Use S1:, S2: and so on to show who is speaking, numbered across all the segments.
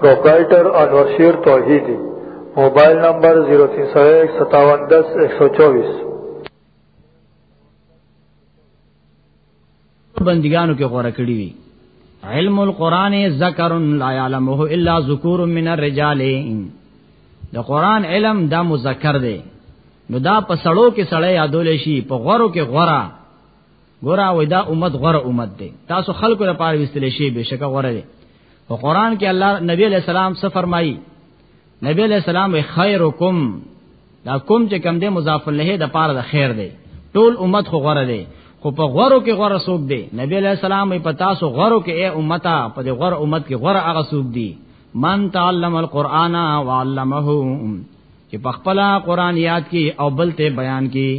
S1: پروپرائیٹر انور شیر توحیدی موبایل نمبر 03015710124
S2: بندګانو کې غوړه کړی وی علم القرآن ذکر لا يعلمه الا ذکور من الرجال د قرآن علم دا مذکر دی نو دا په سړو کې سړی یادول شي په غورو کې غورا ګورا وای دا امت غره امت دی تاسو خلکو لپاره وستل شي بشکه غره دی او قران کې الله نبی علیہ السلام څه فرمایي نبی علیہ السلام خیرکم دا کوم چې کم دی مضاف له د پاره د خیر دی ټول امت خو غره دی خو په غورو کې غوړه سوق دی نبی علیہ السلام په تاسو غورو کې اے امتا په دې غور امت کې غوړه هغه سوق دی من تعلم القرآن وعلمه چې په خپل قرآن یاد کی او بل ته بیان کی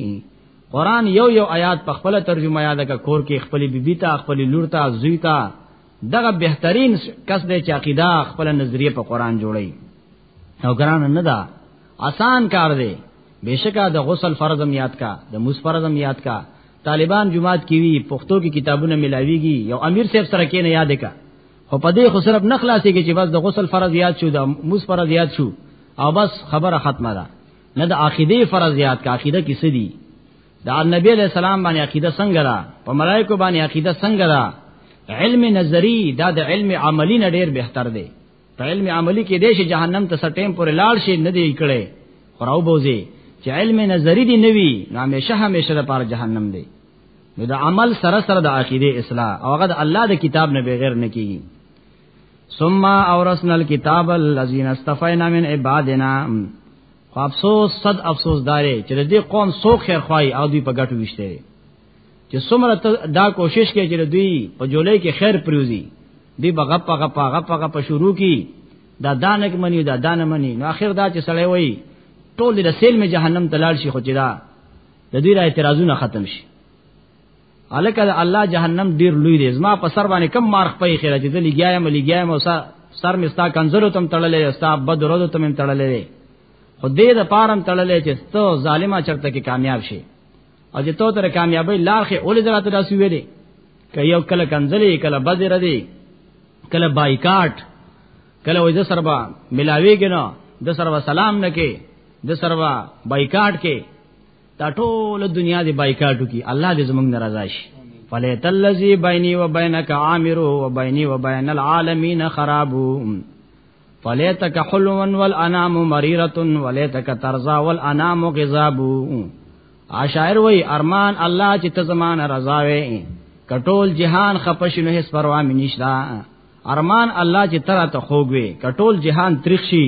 S2: قران یو یو آیات په خپل ترجمه یاد کا کور کې خپل بیبي ته خپل لور ته زوی ته دغه بهترین کس دی چې عقیده خپل نظریه په قران جوړي او ګران نه ده آسان کار دی بشکا د غسل فرضم یاد کا د موس فرضم یاد کا طالبان جماعت کی وی پښتو کې کتابونه ملاویږي یو امیر صاحب سره کې نه یاد کا خو په دې خو صرف نخلاصي کې چې بس د غسل فرض یاد شو د موس فرض یاد شو او بس خبره ختمه ده نه د عقیده فرضیات کا عقیده کې سدي دا نبی علیہ السلام باندې عقیده څنګه را په ملائکه باندې عقیده څنګه را علم نظری دا د علم عملی نه ډیر بهتر دی په علم عملی کې دیش جهنم ته سټیم پر لاړ شي نه دی کړي خراو بوزي چې علم نظری دی نوي نو همیشه همیشه د پاره جهنم دی نو د عمل سره سره د عقیده اصلاح او هغه د الله د کتاب نه بغیر نه کیږي ثم اورثنا الكتاب الذين استفينا من عبادنا خو افسوس صد افسوس داري چې د دې قوم سو خیر خوای او دوی په ګټو وشته چې څومره دا کوشش کوي چې دوی په جولې کې خیر پروزي دی بغه په غپا غپا غپا شروع کی دا دانک منی دا دان منی نو اخر دا چې سړی وای ټول د سیل می جهنم تلال شي خو چې دا د دې را اعتراضونه ختم شي الکه الله جهنم ډیر لوی دی زما په سر باندې کم مار خپې خیره چې دلی ګیایم لګیایم او سر مستا کنزلو تم تړلې استا بد ورځو تم تړلې خو دې د پارم تړلې چې ستو ظالما چرته کې کامیاب شي او چې تو تر کامیابی لار خې اول درته راسي ویلې که یو کله کنزلې کله بد ردی کله بایکاټ کله وځ سربا ملاویږي نو د سربا سلام نه کې د سربا بایکاټ کې دا ټول دنیا دی بایکاټو کی الله دې زمونږ ناراضه شي فلیت الذی بیني و بینک عامر و بیني و بین العالمین خراب فلیتک حلوا والانام مریرۃ ولیتک ترزا والانام غذاب عاشر وی ارمان الله چې ته زمانه رضا وې کټول جهان خپشنه هیڅ پروا مې نشتا ارمان الله چې ترا ته خوګوي کټول جهان ترخشي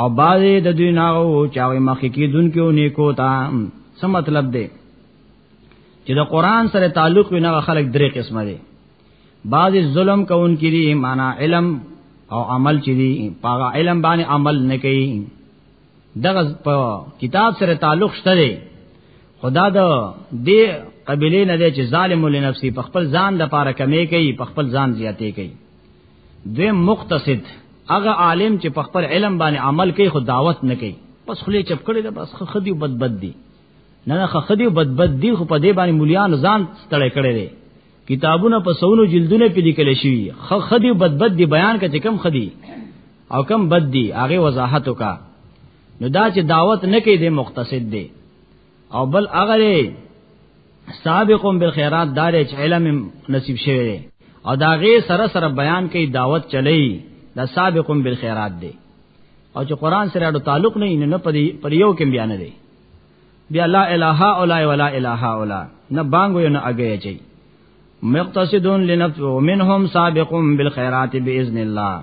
S2: او بازي د دوی ناغو چاوي مخکې کیدونکو نیکو تا څه مطلب دی چې د قران سره تعلق وي نه خلک درې قسمه دي بازي ظلم کوونکې دي معنا علم او عمل چې دي پاغه علم باندې عمل نه کوي دغه په کتاب سره تعلق شته دی خدا د دې قبيله نه دی چې ظالم لنفسي په خپل ځان د پاره کمی کوي په خپل ځان زیاتې کوي دویم مقتصد هغه عالم چې په خپل علم باندې عمل کوي خو دعوت نه کوي بس خلی چپ کړی دا بس خدیو بد بد دی نه نه خدیو بد بد دی خو په دې باندې مليان ځان ستړی کړی دی کتابونه په سونو جلدونه په لیکل شوی خدیو بد بد دی بیان کچ کم خدی او کم بد دی هغه وضاحت وکا نو دا چې دعوت نه کوي د مقتصد دی او بل هغه سابقون بالخيرات دار چې علم نصیب شوی دی او دا غي سره سره بیان کوي دعوت چلی دا سابقون بالخيرات دی او چې قران سره اړو تعلق نه نه پر یو کې بیان دی بیا لا اله الا ولا اله الا نه بانګو نه اگې چي مقتصدون لنفس ومنهم سابقون بالخيرات باذن الله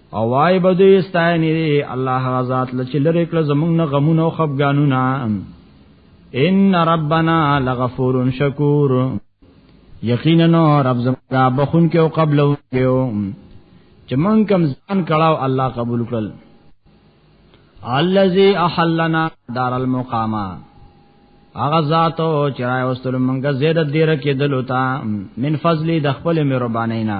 S2: او وای بده استاینه دی الله غزاد لچ لری کړه زمونږ نه غمونه او خفګانونه ان ربنا لغفور شکور یقینا رب زمونږه بخون کې او قبل او چې مونږ کم ځان کړهو الله قبول کړل الذي احلنا دار المقامه هغه ذات او چرای واستل مونږه زیادت ډیر کې دلوتا من فضلی د خپل مهربانینا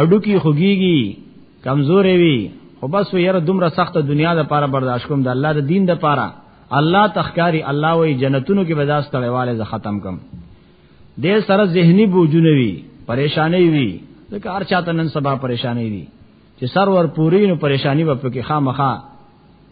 S2: اډو کی خوګیږي کمزورې وي خو بس ویره دومره سخته دنیا د پاره برداشت کوم د الله د دین د پاره الله تخکاری الله وی جنتونو کې بداس تړواله ز ختم کم دې سره زهنی بوجونه وی پریشانې وی ځکه هر چاته نن سبا پریشانې وی چې سر ور پوری نو پریشانی و پکې خامخا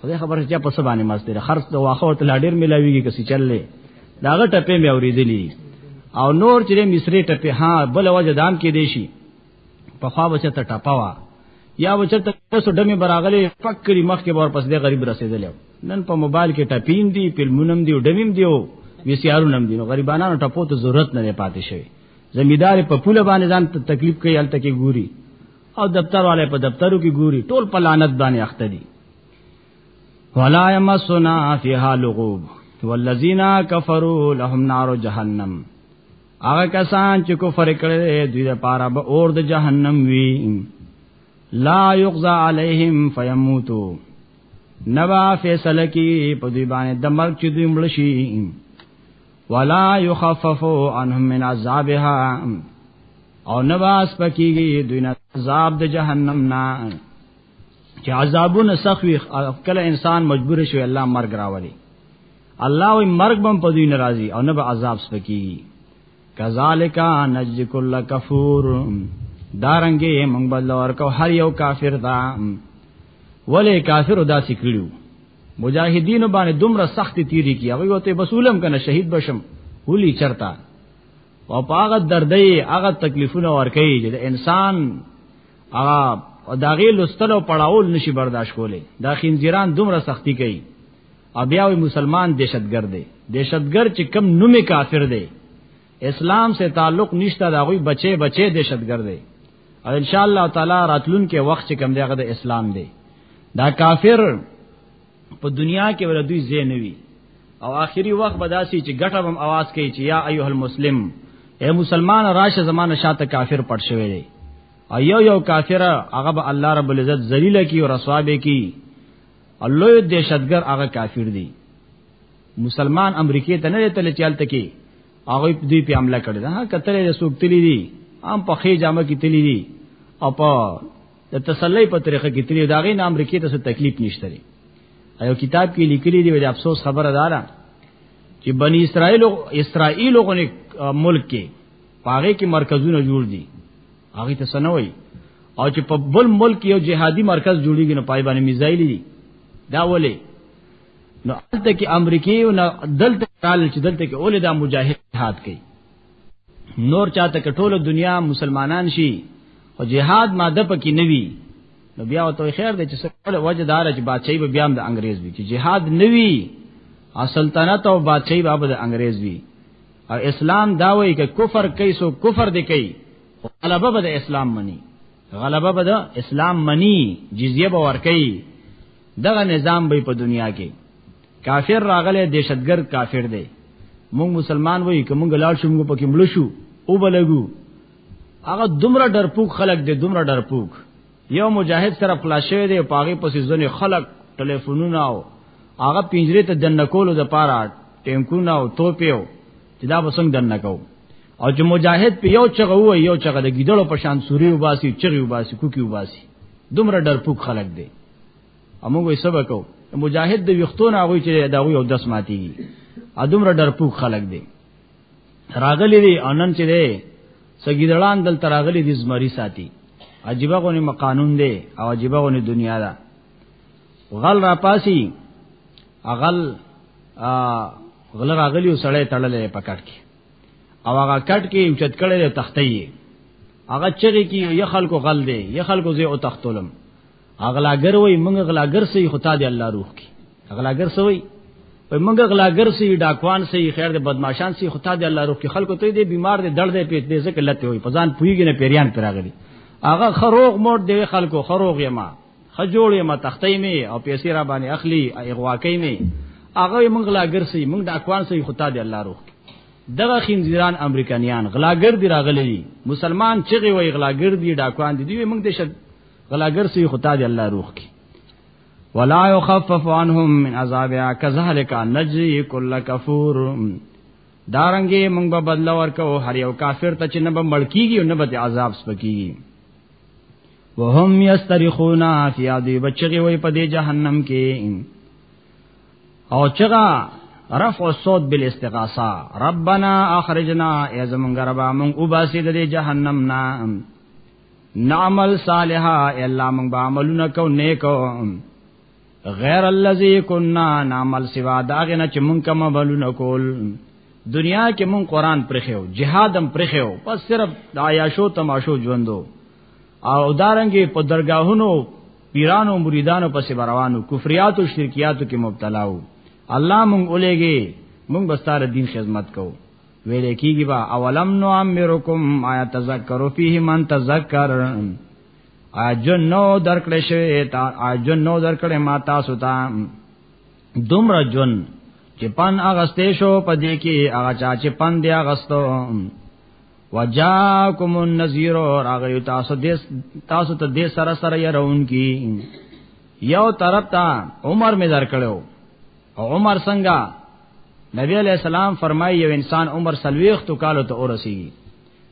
S2: خدای خبر چې په څه باندې مست دی خرڅ د واخه او تل ډیر ملاویږي کسي چللې داغه ټپې مې اوریدلې او نور چې مصری ټپې ها بل وجه دام کې دی شي په خوا بچ ته ټپاوا یا بچ ته پس ډمه براغلې فکرې مخ کې ور پس دې غریب رسیدل نن په موبایل کې ټپین دی فلمونم دی ډمیم دی او وی سي ارونم دی نو غریبانو ټپو ته ضرورت نه پاتې شوی زمیدار په پوله باندې ځان تکلیف کوي الته کې ګوري او دفتر والے په دفترو کې ګوري ټول په لعنت باندې اخته دي ولا يمسنا فيها لغوب والذین کفروا لهم نار جهنم هغه کسان چې کفر کړي دوی لپاره به اور د جهنم وي لا یغزا علیہم فیموتو نبا فیصله کی په دوی باندې د مرګ چې دوی مړ شي ولا يخفف عنهم من عذابها او نواز پکیږي دوی نه عذاب د جهنم نه چې عذابونه سخوي کله انسان مجبور شي الله مرګ راولي الله وي مرګ بم په دوی ناراضي او نه به عذاب سپکیږي کذالک نجز کل کفور دارنګې موږ بل ورکو هر یو کافر دا ولی کافر دا سکړو مجاهدین باندې دومره سخت تیری کی هغه وته بسولم کنه شهید بشم ولی چرتا او پاغه دردې هغه تکلیفونه ورکې چې د انسان هغه او دا غي لستل او پړاول نشي برداشت کولای دا خنزیران دومره سختی کوي او بیا وي مسلمان دهشتګرد دی دهشتګرد چې کم نومي کافر دی اسلام سے تعلق نشته دا غوي بچي بچي دهشتګرد دی او ان شاء الله تعالی راتلون کې وخت چې کم دیغه د اسلام دی دا کافر په دنیا کې ور دوی زی نه وی او آخري وخت بداسي چې ګټه هم आवाज کوي چې یا ایه المسلم اے مسلمان راشه زمانه شاته کافر پټ شوی دی او یو یو کافر هغه به الله رب العزت ذلیل کی او رسوا به کی الله دې شتګر هغه کافر دی مسلمان امریکای ته نه تل چلته کی هغه دې په عمله کړی دا کتل یې سوک تلی دي هم په خې جامه کې تلی دي او په د تسلی په طریقه کې تلی دا غي نه امریکای ته څه تکلیف نشته لري ایو کتاب کې لیکلي دی ولې افسوس خبره دارا چې بنی اسرائیل او اسرائیل غو ملک کې پاره کې مرکزونه جوړ دي هغه ته سنوي او چې په بل ملک یو جهادي مرکز جوړیږي نو پای باندې میزایل دي دا ولې نو الته کې امریکای او دلته کال چې دلته کې اولې دا مجاهد جهاد کوي نور چاته کټوله دنیا مسلمانان شي او جهاد ماده پکې نوي نو بیا او توي خیر دی چې سره وجه دار چې بادشاہي به بیا هم د انګريز وي چې جهاد نوي او سلطنت او بادشاہي به د انګريز وي او اسلام دا وایي چې کفر کوي سو کفر دی کوي غلبه به د اسلام مني غلبه به د اسلام منی جزیه به ورکي دغه نظام به په دنیا کې کافر راغله دهشتګرد کافر دی مونږ مسلمان وای کوم غلال شو مونږ پکې مړ شو او بلګو هغه دومره ډرپوک خلک دی دومره ډرپوک یو مجاهد سره خلاصې دی پاغه پسې ځنې خلک ټلیفونونه او هغه پنجره ته دنه کولو د پاره ټینکونه او توپیو چې دا وسنګ دنه کو او چې مجاهد په یو چغه وای یو چغه د ګیدړو په شان سوري وباسي چغي وباسي کوکی وباسي دومره ډرپوک خلک دی امو وې سبا کو مجاهد د وختونه هغه چې دا یو دس ماتيږي ا دومره ډرپوک خلک دی راغلی دی انن چې دی سګیدړان دل تراغلی دی زمری ساتي عجیبه غونې مقانون دی او عجیبه غونې دنیا ده غل را پاسی اغل غل راغلی او سړی تړلې پکټ کې او هغه کټ کې امچت کړي د تختې هغه چغې کې یو خلکو غل دی یو خلکو زه او تختولم اغلاګر وای مونږ غلاګر سي خدا دې الله روح کې اغلاګر سوی په مونږ غلاګر سي ډاکوان سي خیر دې بدمعشان سي خدا دې الله روح کې خلکو ته دې بیمار دې درد دې پیټ دې زکه لته وي پزان پویګنه پیریان پراغلي هغه خروغ موټ دې خلکو خروغ یما خجوړې ما تختې می او پیسې را باندې اخلي اغوا کوي می هغه موږ لا ګرسي موږ د اکوان سي خطا دی الله روح دغه خنزیران امریکایان غلاګر دی راغلي دي مسلمان چغي وای غلاګر دی ډاکوان دي دوی موږ د شد غلاګر سي خطا دی الله روح کی ولا يخفف عنهم من عذابها كذلك نجزي كل كفور دارنګي موږ به بدلا ورکو هر یو کافر ته چې نه به مړکیږي او نه به عذاب سپکیږي وهم یسترخون فی عذاب بچی وای په دې جهنم کې او چغا رفع الصوت بالاستغاثه ربنا اخرجنا یا زمونږ ربا مونږ وباسي د جهنم نا نعمل صالحا الا مونږ به عملونه کو نیکو غیر الذی کنا نعمل سوا دا غنه چې مونږ کوم بلونه کول دنیا کې مونږ قران پرخیو جهادم پرخیو پس صرف د عیاشو تماشو ژوندو او دارنګې په درگاهونو پیرانو مریدانو پسې روانو کفریات او شرکیاتو کې مبتلا وو الله مونږ اولېږي مونږ بستار دین خدمت کوو ویلې کیږي با اولم نو امرکم آیا تذکروا فیه من تذکر اجن نو درکړې شوی تا اجن نو درکړې ما تاسو ته دومره جون چې پن اغستې شو په دې کې هغه چا چې پن دی اغستو وجاکم النذیر راغی تاسو دې تاسو ته دې سره سره يرون کی یو طرف ته عمر می درکړو عمر څنګه نبی علیہ السلام فرمایي یو انسان عمر سلويخ تو کالو ته اورسیږي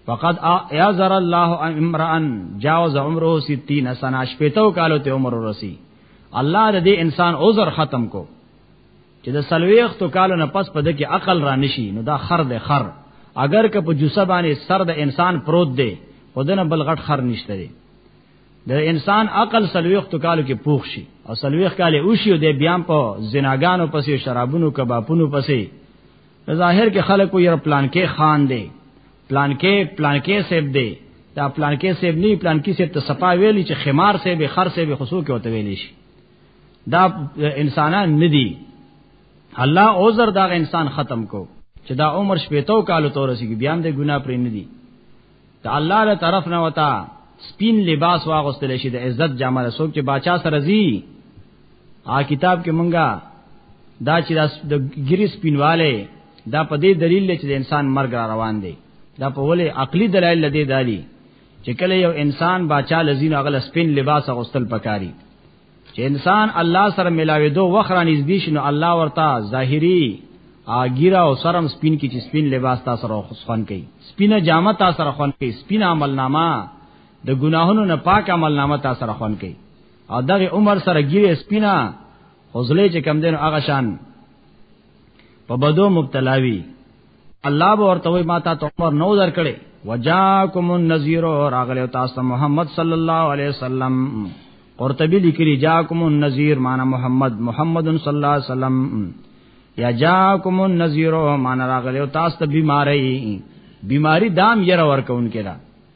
S2: فقد اعذر الله امرا جاوز عمره 60 سنه شپتو کالو ته عمر ورسی الله د دې انسان عذر ختم کو چې د سلويختو کالو نه پس پد کې عقل را نشي نو دا خر د خر اگر که په جوسه باندې سر د انسان پروت دی خودنه بل غټ خر نشته دی د انسان عقل سلويختو کالو کې پوښ شي او سلويخ کاله اوشي او د بیان په زناګانو پسې شرابونو کبابونو پسې ظاهر کې خلکو یې پلان کې خان دی پلان کې پلان کې سیب دی دا پلان کې سیب نه پلان کې سیب ته صفا ویلی چې خمار سیب خر سیب خصو کې وته ویلی شي دا انسانان ندي الله عذر دا انسان ختم کو چې دا عمر شپېتو کالو تورسي بیا هم د ګناه پرې ندي ته الله له طرف نه وتا سپین لباس واغوستل شي د عزت جامه له څوک چې باچا سره زی آ کتاب کې مونږه دا چې د ګری سپینواله دا په دې دلیل چې د انسان مرګ را روان دی دا په ولې عقلی دلایل لدی دالی چې کله یو انسان باچا لذین اغل سپین لباس اغوستل پکاري چې انسان الله سره ملاوي دو وخره نږدې شنو الله ورته ظاهري اګیرا او سرم سپین کی چې سپین لباس تاسو سره خوان کوي سپینه جامه تاسو سره خوان کوي سپین عمل نامه د ګناهونو نه پاک عمل نامه تاسو سره خوان کوي او دغه عمر سره ګیره سپینا حوصله چې کم دین هغه شان په بدو مبتلا وي الله به ورته وي ما ته عمر نو درکړي وجاکم النذیر راغله تاسو محمد صلی الله علیه وسلم قرطبی لیکلی جاکم النذیر معنی محمد محمد صلی الله علیه وسلم یا جاکم النذیر معنی راغله تاسو بیماری بیماری دام یره ورکون کړه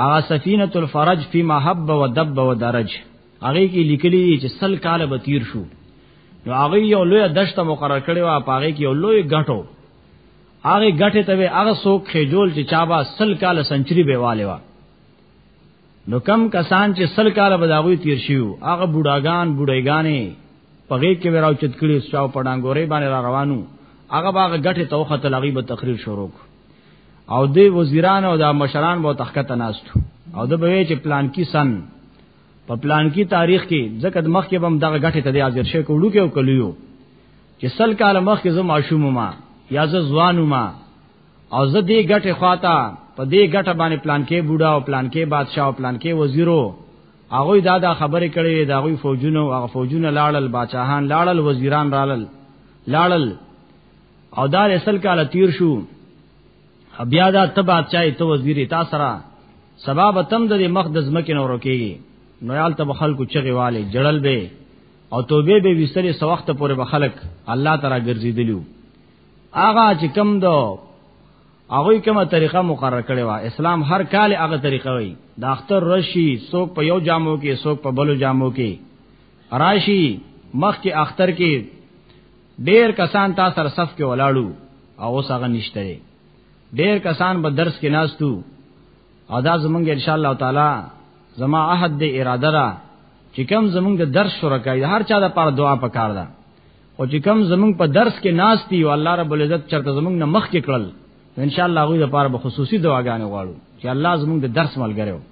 S2: هغه سفینه الفرج فی محب و دب و درج هغه کې لیکلي چې سل کال به تیر شو نو هغه یو لوی دشته مقرر کړي وا پاره کې یو لوی غټو هغه غټه ته هغه څوک خېجول چې چابا سل کال سنچري به والي وا نو کم کسان چې سل کال به داوی تیر شیو هغه بوډاګان بوډېګانې پغې کې وراو چت کړي چاو پډانګورې باندې را روانو هغه باغ غټه توخه تلغي به تقریر شروع او د وزیران او د مشران به تخکت ناستو او د به چې پلان کی سن په پلان کی تاریخ کې ځکه د مخ کې بم دغه غټه ته د حاضر شې کوړو کې او کلیو چې سل کال مخ کې زما شوم ما یا ز ځوان ما او زه دې غټه خواته په دې غټه باندې پلان کې بوډا او پلان کې بادشاہ او پلان کې وزیرو هغه دا دا خبرې کړې دا غوي فوجونه او هغه فوجونه لاړل بادشاہان لاړل وزیران رالل لاړل او دا اصل کاله تیر شو بیا دا تبا چای ته وزیر تا سره سبب تم د مخ د زمکه نورو کېږي نو یال ته خلکو چغي والي جړل به او توبه به وستري سوخت پورې به خلک الله تعالی ګرځیدلیو آغا چې کم دو هغه کومه طریقه مقرره کړې و اسلام هر کال هغه طریقه وي د اختر رشي څوک په یو جامو کې څوک په بلو جامو کې راشي مخ کې اختر کې ډیر کسان تا سره صف کې ولاړو او اوس هغه نشته دی ډیر کسان به درس کې ناستو او دا زمونږ ان شاء الله تعالی زما عهد دی اراده ده چې کم زمونږ د درس شرکای هر چا د پاره دعا پکار ده او چې کم زمونږ په درس کې ناشتي او الله رب العزت چرته زمونږ نه مخ کې کړل ان شاء الله غوی د پاره به خصوصي دعاګانې غواړو چې الله زمونږ د درس ملګری وي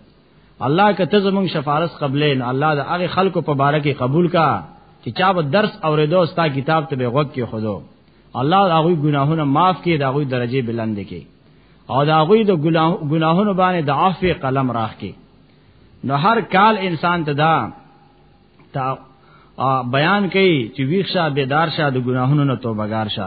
S2: الله کته زمون شفارس قبلین الله د هغه خلکو په باره کې قبول کا چې چا به درس اوریدو ستا کتاب ته به غوږ کې خودو الله هغه ګناهونه معاف کړي دا هغه درجه بلند کړي او دا هغه د ګناهونو باندې د عفو قلم راخ کړي نو هر کال انسان ته دا تا بیان کړي چې ویښه بیدار شه د ګناهونو نه توبه ګار شه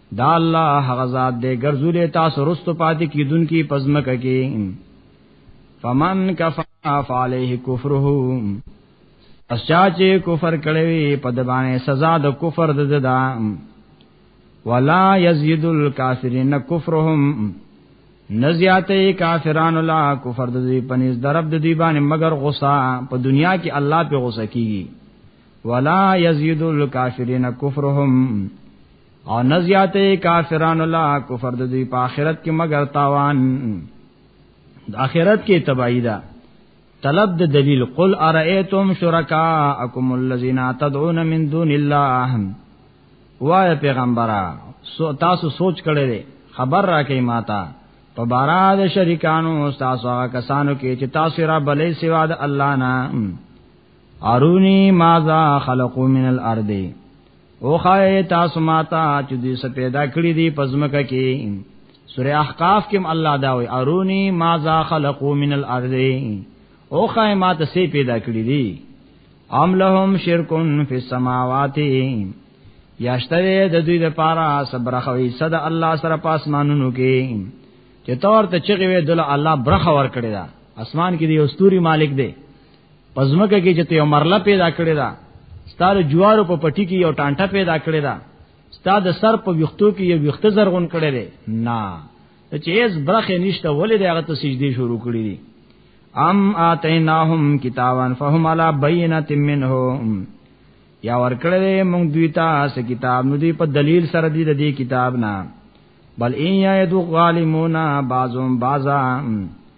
S2: دا الله هغه ذات دې ګرځولې تاسو رستو پاتې کیدونکو پزمکه کې فمن کفا فعليه كفره اسچا چې کفر کړي په د باندې سزا د کفر د ددا ولا يزيد الكافرين كفرهم نزیاته کافران لا کفر د دې پنيز درب د دې باندې مگر غصه په دنیا کې الله په غصه کیږي ولا يزيد الكافرين كفرهم او نزیاته کافرانو لا کفر د دوی په آخرت کې مگر تاوان د آخرت کې تبعی ده طلب د دلیل قل ارئیتم شرکاءکم الذین تدعون من دون الله وای پیغمبره سو تاسو سوچ کړی دی خبر راکې ماتا په بارا د شریکانو تاسو هغه کسانو کې چې تاسو را بلې سوا د الله نه ارونی ماذا خلقو من الارض او خای تاسو ماتا چې دې څه پیدا کړی دی پزمکه کې سوره احقاف کې الله دا وي ارونی ما ذا خلقو من الارض او خای ماته سي پیدا کړی دی ام لهم شرکن فی السماوات یاشتره د دوی د پارا صبر خوي صد الله سره پاس مانونو کې چې تور ته چغي وې دل الله برخه ور کړی دا اسمان کې دی استوري مالک دی پزمکه کې چې یو مرله پیدا کړی دا ستاره جوارو په پټی کې یو ټانټه پیدا کړی دا ستا د سر په ویختو کې یو ویخته زرغون کړی دی نه چې اس برخه نشته ولې دغه ته سجدي شروع کړی دي ام اتیناهم کتابا فهم علی بینۃ منه یا ورکړه دې مونږ دوی ته اس کتاب نو دې په دلیل سره دې دې کتاب نه بل ان یادو غالمون بعضهم بعضا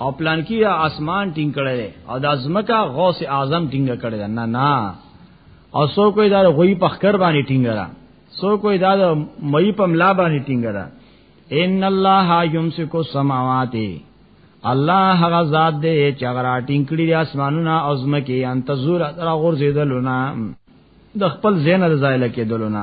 S2: او پلان کې اسمان ټینګ کړی دی او د ازمکا غوث اعظم ټینګ کړی دی نه نه او سو کوئی دا غوی په خکر باندې ټینګ را سو کوئی دا د مئی په ملا باندې ټینګ را ان الله یمسک السماوات الله هغه ذات دی چې هغه راټینګ کړی دی اسمانونه او ازمکه انتظر را غورځیدلونه د خپل زین د ځای لکه دلونه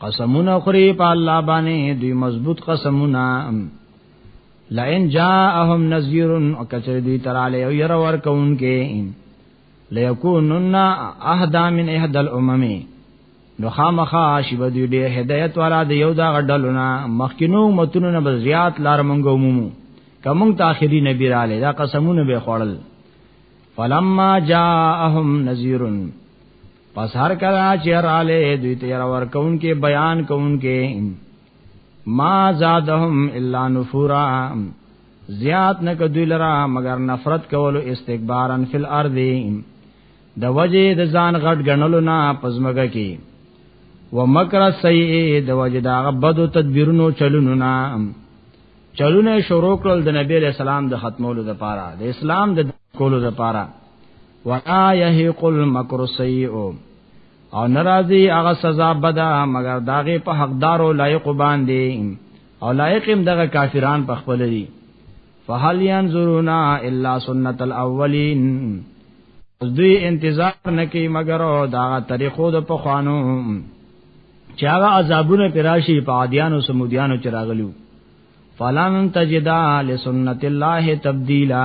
S2: قسمونه خوري په الله باندې دوی مضبوط قسمونه لئن جاءهم نذير او کچری دوی تراله او ير ور کون کې ليكونن اهدا من احدى الامم نو خامخا شیب دوی ډېر هدایت والا د یو دا غډلونه مخکینو متونو نه بزیات لار مونږ ومو کوم ته اخري نبی را لې دا قسمونه به خوړل فلما جاءهم نذيرن پس هر کلا چیر آلے دوی تیر ورکون کے بیان کون کے ما زادهم الا نفورا زیات نک دوی لرا مگر نفرت کولو استکبارن فی الارض د وجه د ځان غټ غنلو نه پزمګه کی و مکر سیئ د وجه دا غبدو تدبیرونو چلونو نه چلونه شروع کړل د نبی علیہ السلام د ختمولو د پاره د اسلام د کولو د پاره ولا يهق المكر السيء او ناراضي هغه سزا بدا مگر داغه په حقدارو لایق باندې او لایق هم دغه کافران په خپل دي فهل ينظرون الا سنت الاولين اوس دوی انتظار نکي مگر دا طریقو د پخوانو چې هغه عذابونه پراشي په عادیانو سمودیانو چې راغلو فلن تجدا لسنت الله تبدیلا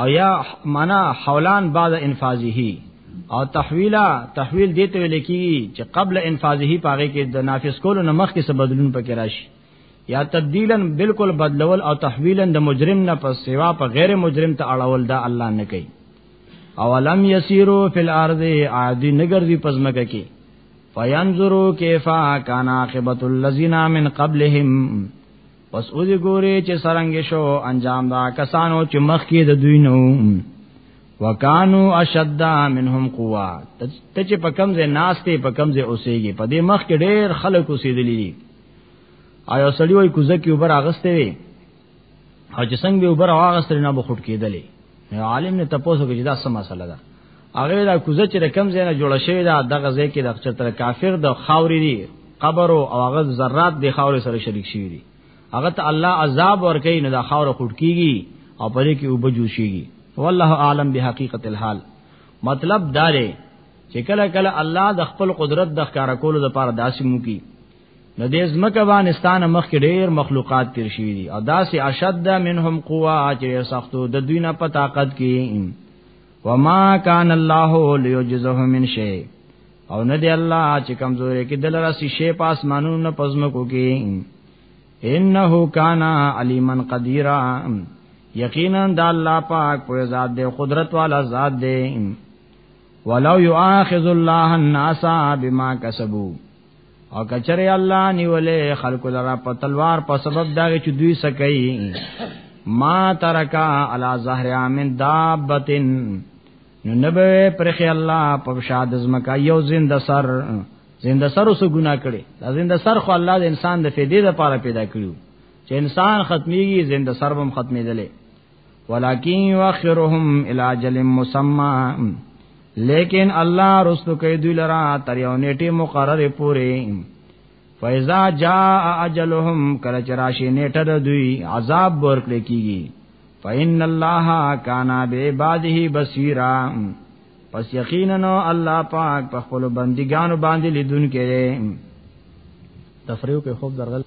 S2: او یا معنا حولان بعد انفاذه او تحویلا تحویل دې ته ویل کیږي چې قبل انفاذه پاره کې د نافذ کولو نه مخکې څه بدلون پکې راشي یا تبدیلا بالکل بدلول او تحویلا د مجرم نه پس سوا په غیر مجرم ته اړول دا الله نه کوي اولم یسیرو فی الارض عادی نگردی پزمکه کی فینظرو کیفا کان عاقبت الذین من قبلهم پس او دې ګوري چې سرنګ شو انجام دا کسانو چې مخ کې د دوی نو وکانو اشد منهم قوا ته چې په کم ځای ناشته په کم ځای اوسېږي په دې مخ کې ډېر خلک اوسېدلې دي آیا سړی وای کوزه کې وبر اغسته وي او چې څنګه به وبر اغسته نه بخټ کېدلې عالم نه تپوسو کې دا سم مسله ده هغه دا کوزه چې رقم زینه جوړه شوی دا دغه ځای کې د چتر کافر د خاورې دی قبر او هغه ذرات د خاورې سره شریک شوی دی هغه ته الله عذاب ورکړي نه دا خاور خټ کیږي او پرې کې وب جوشيږي والله عالم بحقیقت الحال مطلب دا دی چې کله کله الله د خپل قدرت د ښکارا کولو لپاره داسې مو کی نو د ځمکه افغانستان مخ کې ډېر مخلوقات تیر شوی دي او داسې اشد منهم قوا چې سختو د دوی نه په طاقت کې وما کان الله لیجزه من شی او نه دی الله چې کمزوري کې دل راسي شی پاس مانو نه پزمکو کې انه کان علیمن قدیرا یقینا د الله پاک په ذات دی قدرت والا ذات دی ولو یؤاخذ الله الناس بما کسبوا او کچره الله نیولې خلق لرا په تلوار په سبب دا چې دوی سکي ما ترکا علا زهر من دابتن نو نبه پرخي الله په شاد زمکا یو زنده سر زنده سر اوس ګنا کړي دا زنده سر خو الله د انسان د فیدې لپاره پیدا کړو چې انسان ختميږي زنده سر هم ختمېدلې ولکن یؤخرهم الی اجل مسمى لیکن الله رستو کوي دوی لرا تر یو نیټه مقرره پوري فیزا جاء اجلهم کله چې راشي نیټه د دوی عذاب ورکړي کیږي فإن الله کان بعباده بصیرا پس یقینا الله پاک په خپل بندګانو باندې لیدونکي دی تفریو کې خوب درغل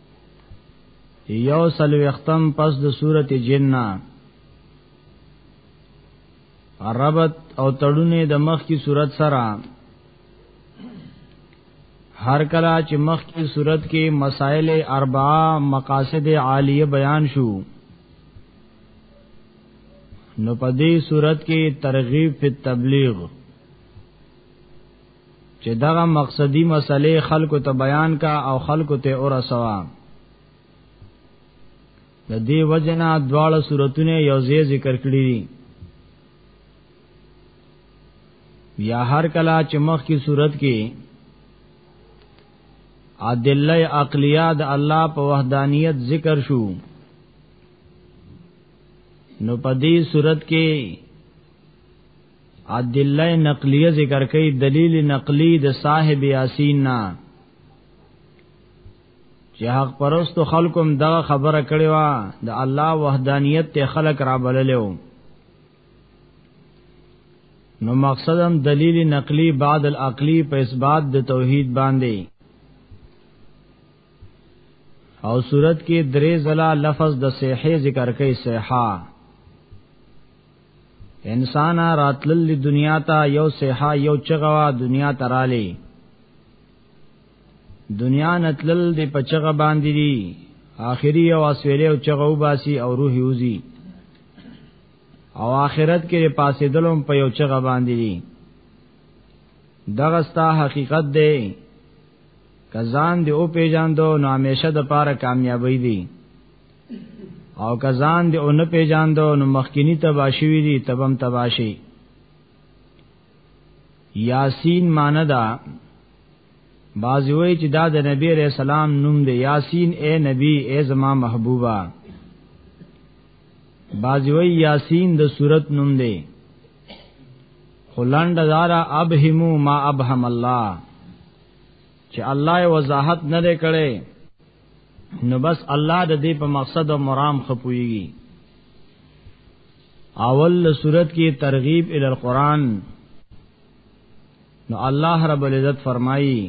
S2: یو سلوختم پس د صورت جنہ ربط او تړونه د مخ کی صورت سره هر کلا چې مخ کی صورت کې مسائل اربعه مقاصد عالیه بیان شو نو په دې صورت کې ترغیب په تبلیغ چې دغه مقصدی مسلې خلکو ته بیان کا او خلکو ته اورسوا د دې وجنا دواړه صورتونه یو ځای ذکر کړی دي یا هر کلا چې مخ کی صورت کې ادله عقلیه د الله په وحدانیت ذکر شو نو په دې صورت کې ادله نقلیه ذکر کوي دلیل نقلی د صاحب یاسین نه چې حق پرستو خلکم دغه خبره کړې و د الله وحدانیت ته خلق را بللو نو مقصدم دلیل نقلی بعد العقلی په اثبات د توحید باندې او صورت کې درې زلا لفظ د صحه ذکر کوي صحه انسان راتلل دنیا ته یو صحه یو چغوا دنیا ته رالی دنیا نتلل د پچغه باندې دی آخري او اسویلې او چغو باسي او روح یوزي او آخرت کې پاسې دلم په یو چغه باندې دی دغه ستا حقیقت دی کزان دی او پیجاندو نو همیشه د پاره کامیابی دی او کزان دی اون پیجاندو نو مخکینی تباشوی دی تبم تباشی یاسین معنی دا بازی وی چې دا د نبی علیہ السلام نوم دی یاسین اے نبی اے زما محبوبا بازی وی یاسین د صورت نوم دی خلند دارا ابهمو ما ابهم الله چې الله وضاحت نه کړي نو بس الله د دې په مقصد او مرام خپويږي اول صورت کې ترغیب ال القران نو الله رب العزت فرمایي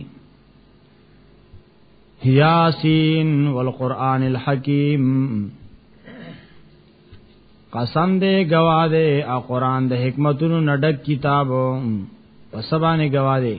S2: یاسین والقران الحکیم قسم دې گواه دې او قران د حکمتونو نډک کتاب په سبانه گواه دې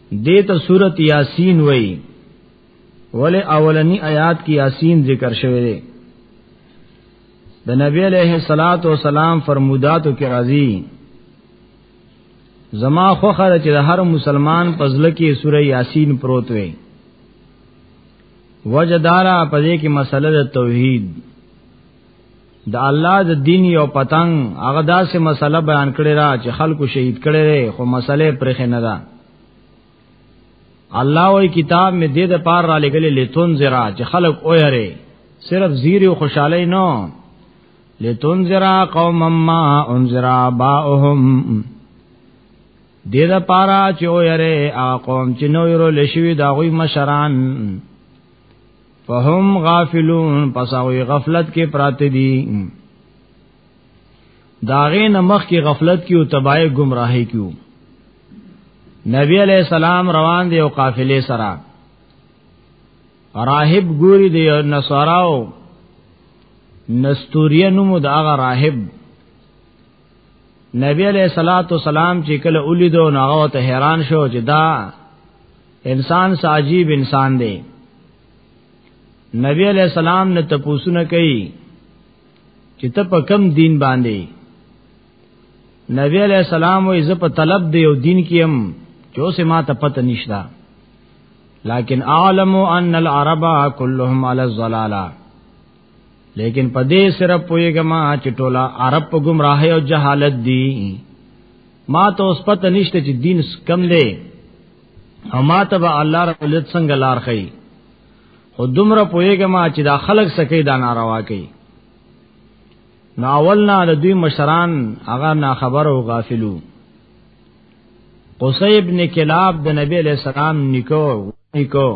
S2: دیتا سورت یاسین وئی ولی اولنی آیات کی یاسین ذکر شوی دی د نبی علیہ الصلات والسلام فرموداتو کې راځي زما خوخه چې د هر مسلمان پزله کې سوره یاسین پروت وي وجدارا پدې کې مسله د توحید د الله د دین یو پتنګ هغه داسې مسله بیان کړی را چې خلکو شهید کړي لري خو مسله پرې نه ده الله وی کتاب می دې د پار را لګلې لتون زرا چې خلک او یری صرف زیری او خوشاله نه لتون زرا قوم ما انزرا باهم دې د پارا چې او یری اقوم چې نو یرو لشي دا غوي مشران فهم غافلون پس هغه غفلت کې پراته دي داغه نمخ کې غفلت کې او تبای گمراهي کیو نبی علیہ السلام روان دی او قافله سره راهب ګوري دی نصاراو نستوریه نومو دا غ راهب نبی علیہ الصلات والسلام چې کله ولیدو نو هغه ته حیران شو چې دا انسان ساجیب انسان دی نبی علیہ السلام نه تپوسونه کوي چې ته په کم دین باندې نبی علیہ السلام وې ز په طلب دی او دین کیم چې اوس ما ته پته نشتا لكن اعلم ان العرب كلهم على الضلاله لیکن په دې سره پویګه ما چې ټولا عرب په گمراهی او جهالت دي ما ته اوس پته نشته چې دین کم دی او ما ته به الله رب العزت څنګه لار خي خو دومره پویګه ما چې دا خلق سکی دا ناروا کوي ناولنا د دوی مشران هغه نا خبر او غافلو قصی ابن کلاب د نبی علیہ السلام نکو نکو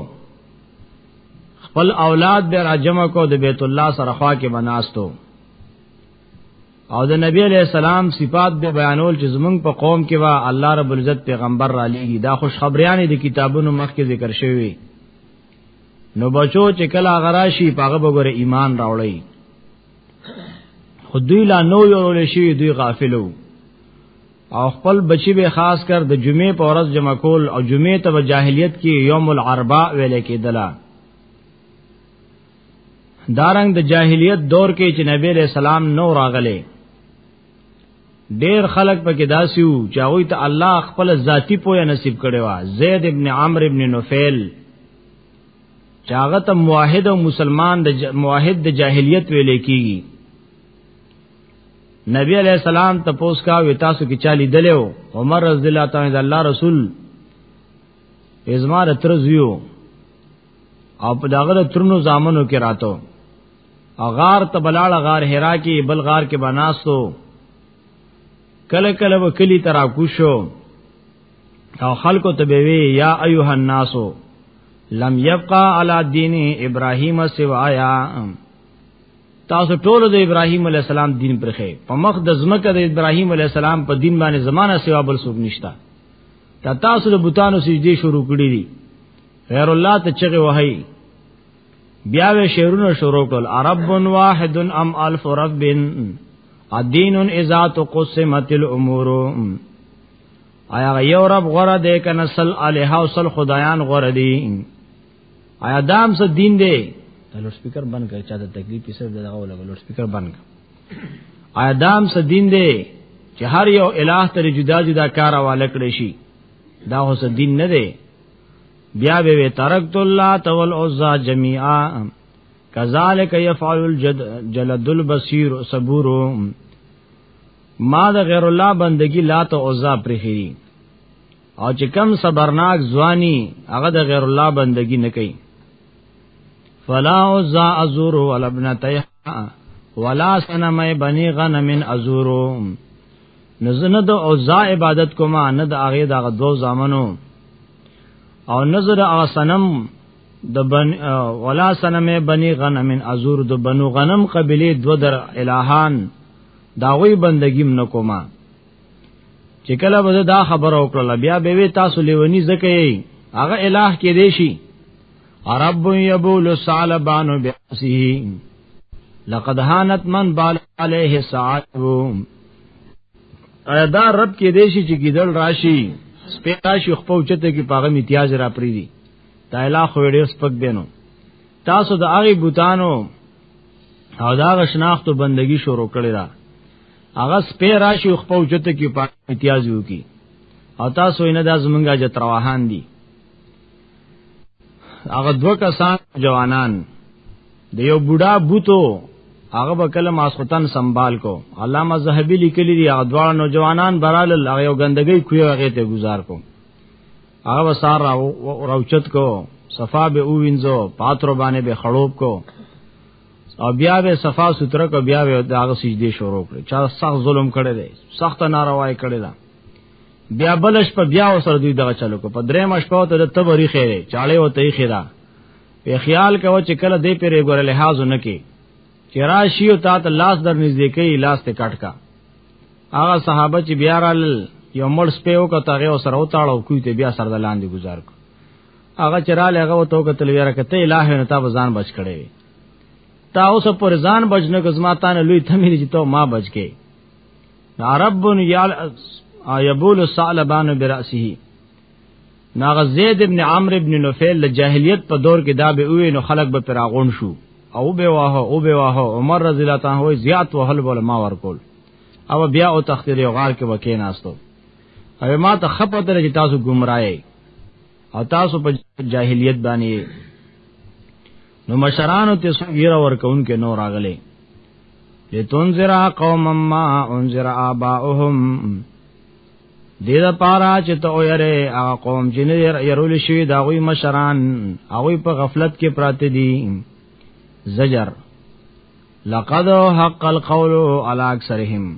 S2: خپل اولاد به راجمه کو د بیت الله سره خوا کې بناستو او د نبی علیہ السلام صفات به بیانول چې زمونږ په قوم کې وا الله رب العزت پیغمبر را لېږي دا خوش خبریانې د کتابونو مخ کې ذکر شوی نو بچو چې کله غراشي پاغه بګره ایمان راوړی خو دوی لا نو یو لشي دوی غافلو او خپل بچی به خاص کر د جمعې په ورځ جمع کول او جمعې ته په جاهلیت کې یوم العرباء ویل کېدلا دارنګ د دا جاهلیت دور کې چې نبی له سلام نو راغله ډیر خلک پکې داسي وو چې هغه ته الله خپل ذاتی پوهه نصیب کړي وا زید ابن عمرو ابن نوفل چې هغه ته موحد او مسلمان د موحد د جاهلیت ویل کېږي نبی علیہ السلام تپوس کا وی تاسو کی چالی دلیو عمر رضی اللہ تعالی عنہ الله رسول ازمار ترزیو او په داغه ترنو زامنو کې راتو او غار ته بلاړه غار حرا کې بل غار کې بناستو کله کله وکلی ترا کوشو او خلکو ته به وی یا ایها الناسو لم یبقى علی دین ابراهیم سوایا تاسو ټول د ابراهیم علی السلام دین پرخه په مخ د زمکه د ابراهیم علی السلام په دین باندې زمانہ سیوا بل څوک نشتا تا تاسو د بوتانو سجدي شروع کړی دي غیر الله ته چغه وهی بیا وی شعرونه شروع کول عرب واحد ام الف رب ادین اذا تقسمت الامور آیا یو رب غره ده کنه سل الہ او سل خدایان غره دي آیا دام څه دین دی لوډ سپیکر بند کړ چا ته تکلیف یې سره دغه ولګ لوډ سپیکر بند کړ آیا دام څه دین دی چې هر یو الٰه تر جدا جدا کار واله کړی شي دا هو څه دین نه دی بیا به ترکت الله تول عزا جميعا کذالک یفعل الجلد البصیر صبور ما د غیر الله بندگی لا ته عزا پرخی او چې کم صبرناک ځواني هغه د غیر الله بندگی نه کوي فلا عزا ازور ولا ابنتیح ولا سنم بنی غنم ازور نزنه د عزا عبادت کوما نه د هغه دغه دو زامنو او نظر هغه سنم د بن ولا سنم بنی غنم ازور د بنو غنم قبیله دو در الہان داوی بندگیم نکوما چې کله به دا خبره وکړه بیا به وی تاسو لیونی زکه هغه الہ کې دی شي رب یبول الصالبان بعصیه لقد هانت من بال علیه صاحب دا رب کې دی شي چې ګیدل راشي سپیتا شي خپل چته کې پاغه امتیاز را پری دي دا الہ خو ډیر سپک دینو تاسو د هغه بوتانو او دا غشناخت بندگی شروع کړی دا هغه سپه راشي خو په وجته کې په امتیاز یو کی او تاسو یې نه د زمونږه جترواهان دي هغه دوه کسان جوانان د یو بوډا بوتو هغه به کله ماسختن سنبال کو علامه زهبی لیکلی دی هغه دوه نوجوانان برال هغه یو ګندګي کوی هغه ته گزار کو هغه وسار راو راوچت کو صفا به او وینځو پاترو باندې به خړوب کو او بیا به صفا ستر کو بیا به داغه سجدي شروع کړي چا سخت ظلم کړي دي سخت ناروای کړي دا بیا بلش په بیا وسره دوی دغه چلو کو په درې مش په ته د تبری خیره چاړې او تی خیره په خیال کو چې کله دې پرې ګور لحاظ نه کی چې راشي او تا ته لاس در نږدې کوي لاس ته کټ کا هغه صحابه چې بیا رال یو مړ سپیو کو تاغه سره وتاړو کوی ته بیا سره لاندې گزار کو هغه چراله هغه تو کتل یاره کته الہ نه تا بزان بچ کړي تا اوس پر ځان بچنه کزما تا نه لوی تمیر چې تو ما بچ کې عرب یال یبول الثعلبان براسه ناغه زید ابن عمرو ابن نوفل د جاهلیت په دور کې دا به وې نو خلک به پراغون شو او به واه او به واه عمر رضی الله تعالی عنہ زیات وهل بول ما ورکول او بیا او تختری غار کې وکیناستو او ما ته خپه درې تاسو گمراهی او تاسو په جاهلیت باندې نو مشرانو ته سویرا ورکون کې نو راغله لتنذر قوم ما انذر اباؤهم دې دا پارا چې ته ويره هغه قوم چې نه يرول شي دا غوي مشران هغه په غفلت کې پراته دي زجر لقد حق القول على اکثرهم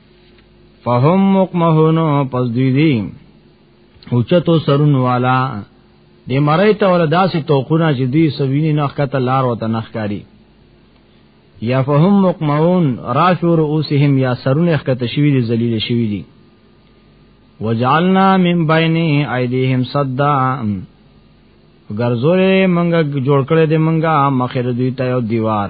S2: فهم مقمحون پس دی دی اوچتو سرون والا دی مری ته ول داسې توقونه چې دی سوینی نخ کته لار وته نخ کاری یا فهم مقمحون راشور اوسهم یا سرون اخکته شوی دی ذلیل شوی دی وجعلنا من بین ایدیهم صدا ګرځولې منګه جوړ کړې دې منګه مخې دوی ته یو دیوار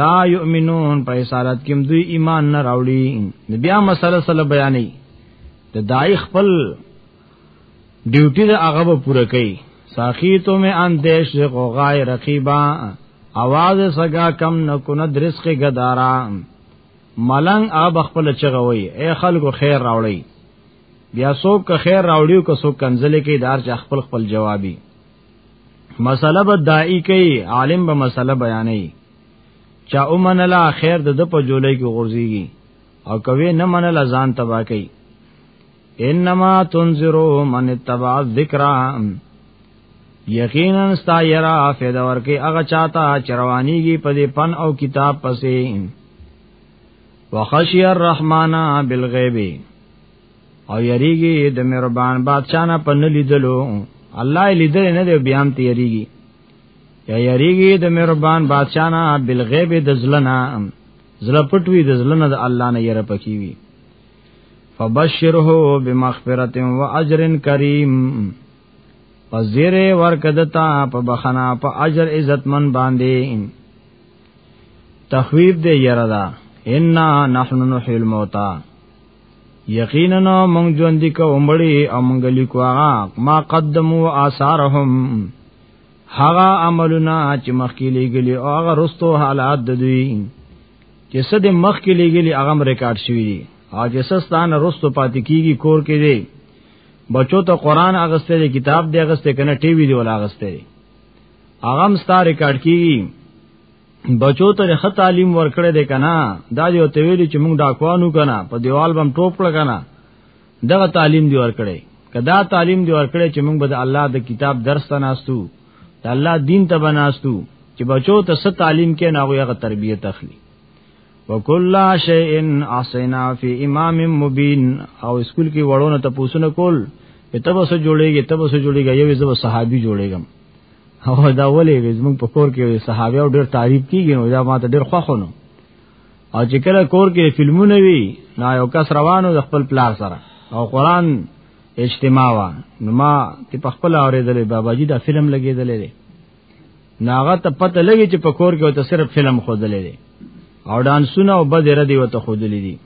S2: لا یؤمنون په رسالت کې دوی ایمان نه راوړي بیا مسله سره بیانې د دای خپل ډیوټي د هغه به پوره کوي ساخیتو می اندیش کو غای رقیبا आवाज سگا کم نکونه درسق گدارا ملنګ اب خپل چغوي اے خلکو خیر راوړی بیا څوک خیر راوړیو کو څوک کنځلې کې دار چې خپل خپل جوابي مسله به دای کوي عالم به مسله بیانې چا اومنلا خیر د د په جولې کې غورځيږي او کوي نه منلا ځان تبا کوي انما تنذرو من تبع الذکر یقینا ستا یرا فیدا ورکه هغه چاته چروانیږي په دې پن او کتاب پسې وخشی الرحمن بالغیب او یریږي د مهربان بادشاہ نه پن لیدلو الله لیدل نه دی بیا هم تیریږي یا یریږي د مهربان بادشاہ نه بالغیب د زلنا زله پټوي د زلنا د الله نه یره پکی وی فبشره بمغفرت و اجر کریم پزیر ورکدتا په بخنا په اجر عزتمن باندې تخویب دې یره دا ان نحنو نحیل موتا یقینا مونږ ژوند کو مړی او مونږ لیکو هغه ما قدمو آثارهم هغه عملونه چې مخکې لګلی او هغه رستو حالات د دوی چې صد مخکې لګلی هغه ریکارډ شوی دی او چې سستان رستو پاتې کیږي کور کې دی بچو ته قران اغسته دی کتاب دی اغسته کنه ټي وی دی ولا اغسته هغه هم ستاره ریکارډ کیږي بچو ته ښه تعلیم ورکړې ده کنه دا یو ته ویلي چې موږ ډاکوانو کنه په دیوال بم ټوپ کړ کنه دغه تعلیم دی ورکړې کدا تعلیم دی ورکړې چې موږ به د الله د کتاب درس ته ناستو د الله دین ته بناستو چې بچو ته ست تعلیم کې نه هغه تربیت اخلي وکل شیء احسنا فی امام مبین او اسکول کې وړونه ته پوسونه کول په تبسه جوړیږي تبسه جوړیږي یو زو صحابي جوړیږم هغه دا ولې زمونږ په کور کې صحابه او ډېر تعریف کیږي نو دا ماته ډېر خوښونه او چې کله کور کې فلمونه وي نو یو کس روانو د خپل پلار سره او قران اجتماع وا نو ما ته په خپل اورېدلې بابا جی دا فلم لګېدلې دی ناغه ته پته لګي چې په کور کې وته صرف فلم خودلې دی او ډانسونه او بد ردی وته خودلې دي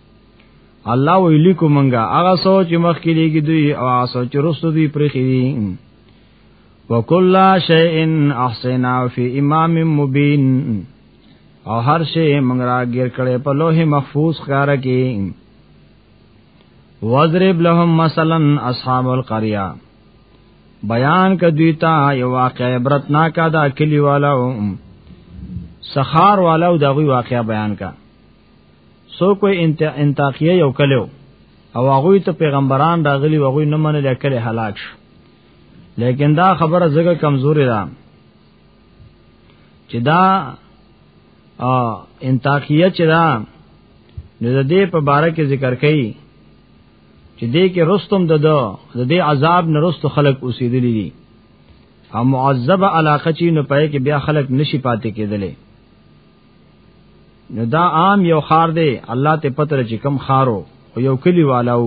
S2: الله ویلی کو منګه هغه سوچ مخ کې لګي دوی او سوچ رسو دوی پرې خېدي وکل شیء احسنا فی امام مبین او هر شی موږ راګیر کړي په لوح محفوظ ښکار کې وضرب لهم مثلا اصحاب القريه بیان کدیتا یو واقع عبرتناک دا کلی والو سخار والو دغه واقع بیان کا سو کوئی انتاقیه یو کلو او هغه ته پیغمبران راغلی وغوی نه منل کله هلاک شو لیکن دا خبره زګه کمزوري ده چې دا انتاقیه چې دا نو د دې په باره کې ذکر کړي چې دې کې رستم د دو د دې عذاب نه رستو خلق اوسېدلې دي او معذبه علاقه چې نو پې کې بیا خلق نشي پاتې کېدلې نو دا عام یو خار دی الله ته پتر چې کم خارو او یو کلی والاو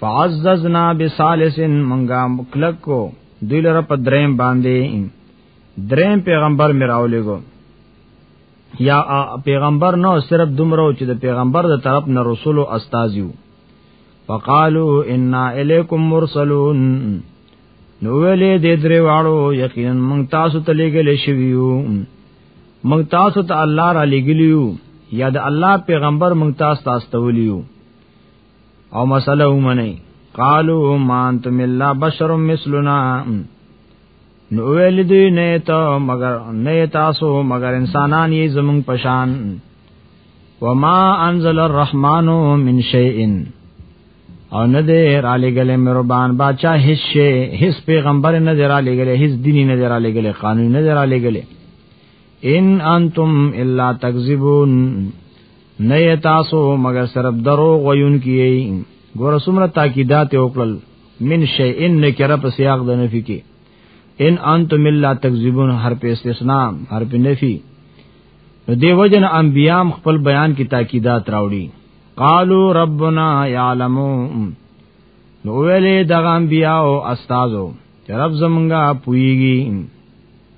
S2: فعززنا بثالث منګه مکلک کو دوی لره په دریم باندې دریم پیغمبر میراولې کو یا پیغمبر نو صرف دومره چې د پیغمبر د طرف نه رسول او استادیو فقالو انا الیکم مرسلون نو ویلې دې درې واړو یقینا موږ تاسو ته لېګل شویو موږ تاسو ته الله را لېګلیو یا د الله پیغمبر موږ تاسو ته استولیو او مسله ومني قالو ما انتم الا بشر مثلنا نو ویل دی نه ته مگر نه تاسو مگر انسانان یې زمون پشان وما انزل الرحمن من شیء او نه دې را لګلې مهربان بادشاہ هیڅ شی هیڅ پیغمبر نه دې را لګلې هیڅ دیني نه دې را لګلې قانون نه دې را لګلې ان انتم الا تکذبون نه تاسو مگر صرف درو غویون کیئ ګور سمره تاکیدات وکړل من شی ان نکره په سیاق د نفی کې ان انتم الا تکذبون هر په استثناء هر په نفی نو دی وجن انبیام خپل بیان کې تاکیدات راوړي قالو ربنا یعلمو نو ویلې دغه انبیاو استادو رب زمونږه پویږي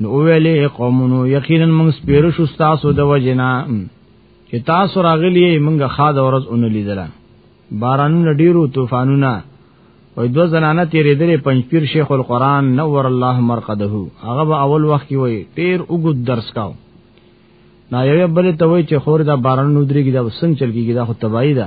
S2: نو ویلې قومونو یقینا موږ سپیرو شو تاسو د وجنا چې تاسو راغلی موږ خاده ورځ اون لیدله بارانونه ډیرو طوفانونه وې دو زنانه تیرې درې پنځپیر شیخ القرآن نور الله مرقده هغه به اول وخت کې وې ډیر وګد درس کاو نا یو بل ته وې چې خور دا بارانونه درېږي دا وسنګ چل کېږي دا خو تباہی ده